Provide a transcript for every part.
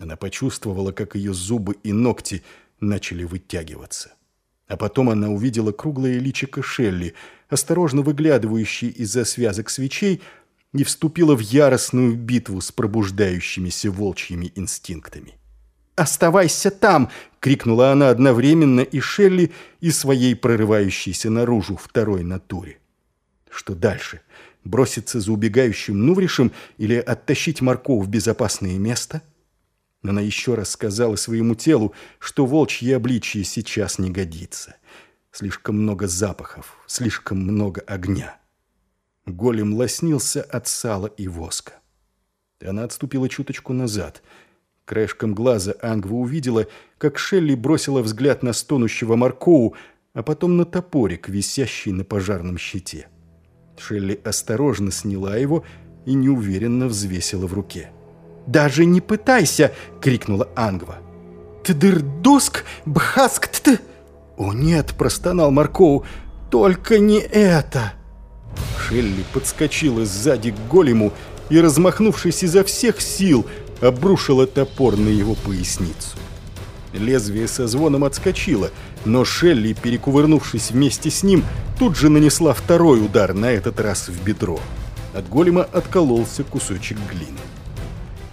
Она почувствовала, как ее зубы и ногти начали вытягиваться. А потом она увидела круглое личико Шелли, осторожно выглядывающее из-за связок свечей, и вступила в яростную битву с пробуждающимися волчьими инстинктами. «Оставайся там!» — крикнула она одновременно и Шелли, и своей прорывающейся наружу второй натуре. Что дальше? Броситься за убегающим Нувришем или оттащить Марко в безопасное место? Она еще раз сказала своему телу, что волчье обличье сейчас не годится. Слишком много запахов, слишком много огня. Голем лоснился от сала и воска. Она отступила чуточку назад. Краешком глаза Ангва увидела, как Шелли бросила взгляд на стонущего Маркоу, а потом на топорик, висящий на пожарном щите. Шелли осторожно сняла его и неуверенно взвесила в руке. «Даже не пытайся!» — крикнула Ангва. «Тдырдуск бхаск-т!» «О нет!» — простонал Маркоу. «Только не это!» Шелли подскочила сзади к голему и, размахнувшись изо всех сил, обрушила топор на его поясницу. Лезвие со звоном отскочило, но Шелли, перекувырнувшись вместе с ним, тут же нанесла второй удар, на этот раз в бедро. От голема откололся кусочек глины.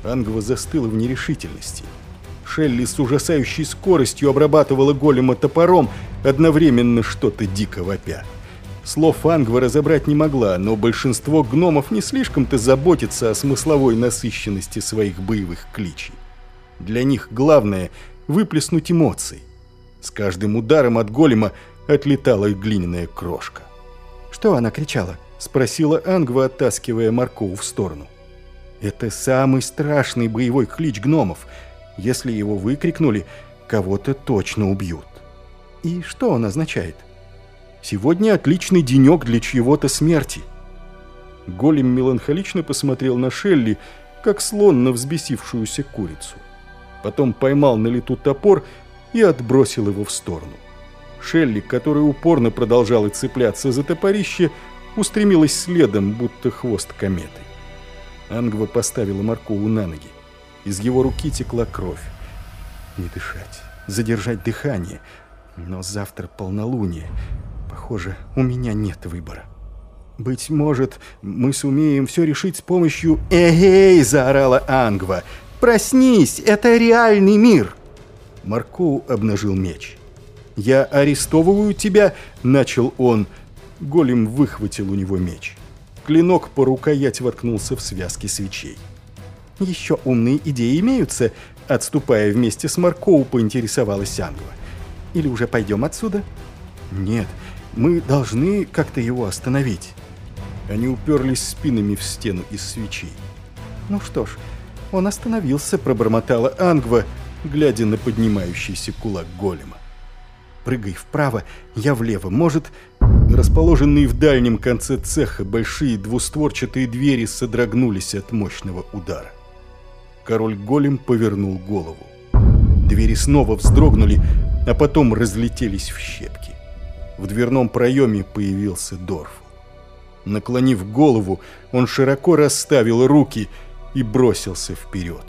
Ангва застыла в нерешительности. Шелли с ужасающей скоростью обрабатывала голема топором, одновременно что-то дико вопя. Слов Ангва разобрать не могла, но большинство гномов не слишком-то заботится о смысловой насыщенности своих боевых кличей. Для них главное — выплеснуть эмоции. С каждым ударом от голема отлетала глиняная крошка. «Что она кричала?» — спросила Ангва, оттаскивая Маркову в сторону. «Это самый страшный боевой клич гномов. Если его выкрикнули, кого-то точно убьют». «И что он означает?» Сегодня отличный денек для чьего-то смерти. Голем меланхолично посмотрел на Шелли, как слон на взбесившуюся курицу. Потом поймал на лету топор и отбросил его в сторону. Шелли, которая упорно продолжала цепляться за топорище, устремилась следом, будто хвост кометы. Ангва поставила Маркову на ноги. Из его руки текла кровь. Не дышать, задержать дыхание. Но завтра полнолуние. Похоже, у меня нет выбора. «Быть может, мы сумеем все решить с помощью...» «Эгей!» – заорала Ангва. «Проснись! Это реальный мир!» Маркоу обнажил меч. «Я арестовываю тебя!» – начал он. Голем выхватил у него меч. Клинок по рукоять воткнулся в связки свечей. «Еще умные идеи имеются?» – отступая вместе с Маркоу, поинтересовалась Ангва. «Или уже пойдем отсюда?» «Нет, мы должны как-то его остановить. Они уперлись спинами в стену из свечей. Ну что ж, он остановился, пробормотала Ангва, глядя на поднимающийся кулак голема. Прыгай вправо, я влево. Может, расположенные в дальнем конце цеха большие двустворчатые двери содрогнулись от мощного удара. Король-голем повернул голову. Двери снова вздрогнули, а потом разлетелись в щепки. В дверном проеме появился Дорф. Наклонив голову, он широко расставил руки и бросился вперед.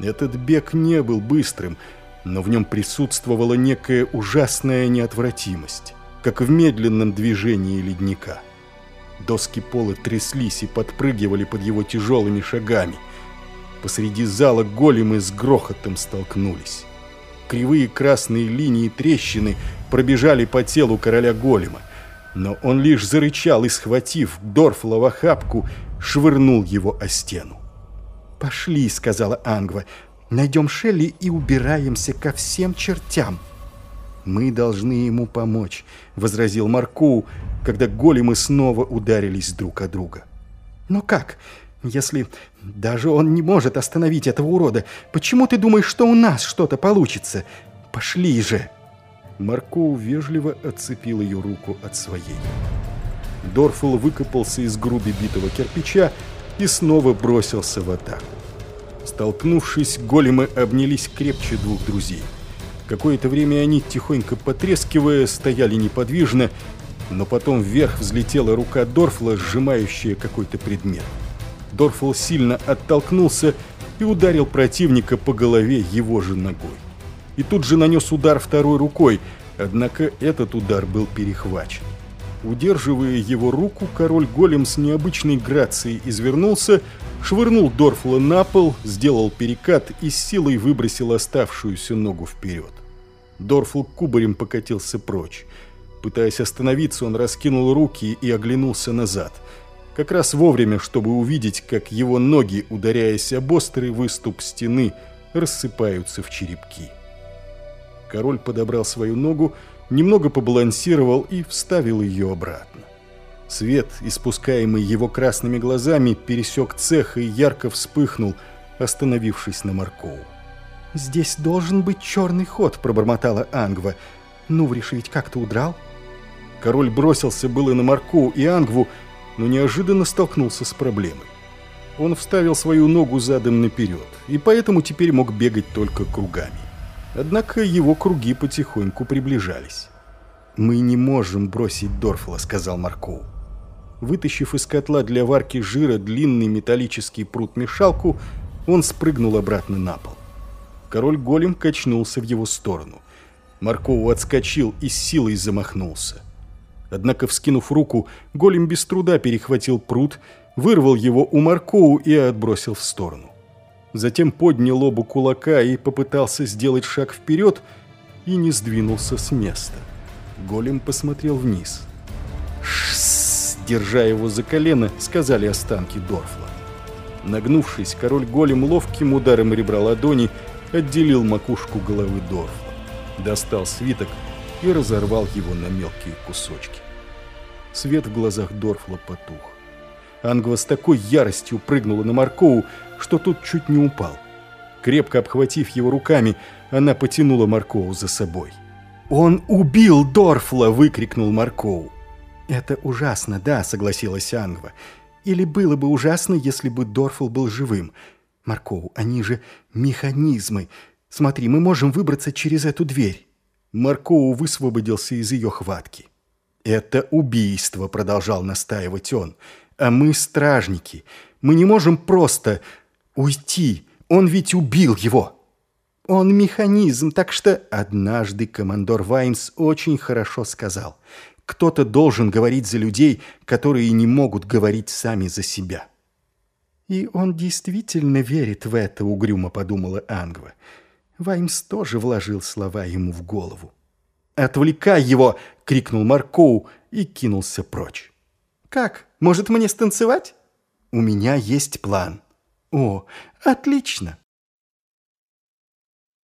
Этот бег не был быстрым, но в нем присутствовала некая ужасная неотвратимость, как в медленном движении ледника. Доски пола тряслись и подпрыгивали под его тяжелыми шагами. Посреди зала големы с грохотом столкнулись. Кривые красные линии трещины пробежали по телу короля голема. Но он лишь зарычал и, схватив Дорфла в охапку, швырнул его о стену. «Пошли», — сказала Ангва, — «найдем Шелли и убираемся ко всем чертям». «Мы должны ему помочь», — возразил Марку, когда големы снова ударились друг о друга. «Но как? Если даже он не может остановить этого урода, почему ты думаешь, что у нас что-то получится? Пошли же!» Маркоу вежливо отцепил ее руку от своей. Дорфул выкопался из груды битого кирпича и снова бросился в атаку. Столкнувшись, големы обнялись крепче двух друзей. Какое-то время они, тихонько потрескивая, стояли неподвижно, но потом вверх взлетела рука Дорфла, сжимающая какой-то предмет. Дорфл сильно оттолкнулся и ударил противника по голове его же ногой. И тут же нанес удар второй рукой, однако этот удар был перехвачен. Удерживая его руку, король голем с необычной грацией извернулся, швырнул Дорфла на пол, сделал перекат и с силой выбросил оставшуюся ногу вперед. Дорфл кубарем покатился прочь. Пытаясь остановиться, он раскинул руки и оглянулся назад. Как раз вовремя, чтобы увидеть, как его ноги, ударяясь об острый выступ стены, рассыпаются в черепки. Король подобрал свою ногу, немного побалансировал и вставил ее обратно. Свет, испускаемый его красными глазами, пересек цех и ярко вспыхнул, остановившись на Маркову. «Здесь должен быть черный ход», — пробормотала Ангва. «Нувриш ведь как-то удрал?» Король бросился было на Маркову и Ангву, но неожиданно столкнулся с проблемой. Он вставил свою ногу задом наперед, и поэтому теперь мог бегать только кругами. Однако его круги потихоньку приближались. «Мы не можем бросить Дорфла», — сказал Маркоу. Вытащив из котла для варки жира длинный металлический прут-мешалку, он спрыгнул обратно на пол. Король-голем качнулся в его сторону. Маркоу отскочил и с силой замахнулся. Однако, вскинув руку, голем без труда перехватил прут, вырвал его у Маркоу и отбросил в сторону затем поднял оба кулака и попытался сделать шаг вперед, и не сдвинулся с места. Голем посмотрел вниз. «Шсс!» Держа его за колено, сказали останки Дорфла. Нагнувшись, король-голем ловким ударом ребра ладони отделил макушку головы Дорфла, достал свиток и разорвал его на мелкие кусочки. Свет в глазах Дорфла потух. Ангва с такой яростью прыгнула на Маркоу, что тот чуть не упал. Крепко обхватив его руками, она потянула Маркоу за собой. «Он убил Дорфла!» – выкрикнул Маркоу. «Это ужасно, да», – согласилась Ангва. «Или было бы ужасно, если бы Дорфл был живым. Маркоу, они же механизмы. Смотри, мы можем выбраться через эту дверь». Маркоу высвободился из ее хватки. «Это убийство», – продолжал настаивать он. «А мы стражники. Мы не можем просто уйти. Он ведь убил его. Он механизм, так что однажды командор Ваймс очень хорошо сказал. Кто-то должен говорить за людей, которые не могут говорить сами за себя. И он действительно верит в это, угрюмо подумала Ангва. Ваймс тоже вложил слова ему в голову. «Отвлекай его!» — крикнул Маркоу и кинулся прочь. «Как? Может, мне станцевать?» «У меня есть план». «О, отлично!»